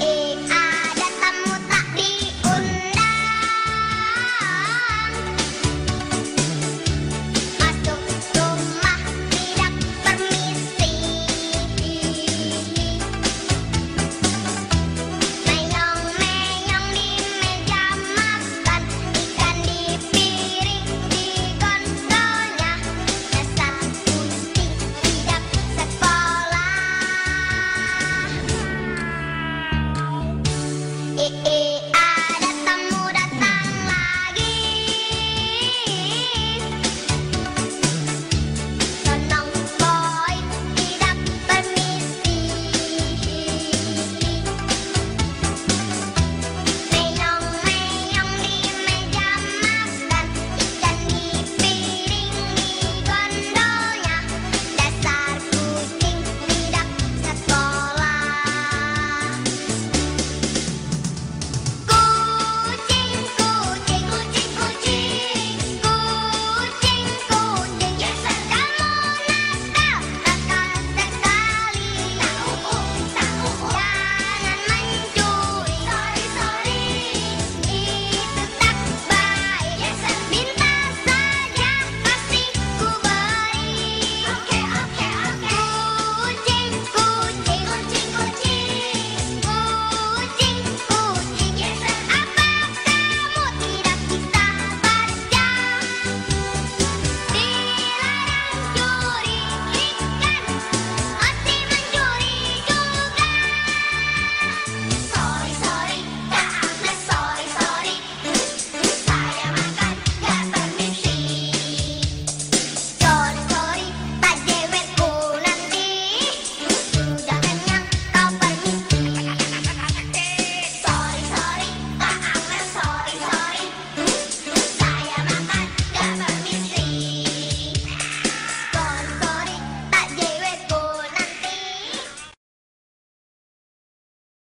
eh.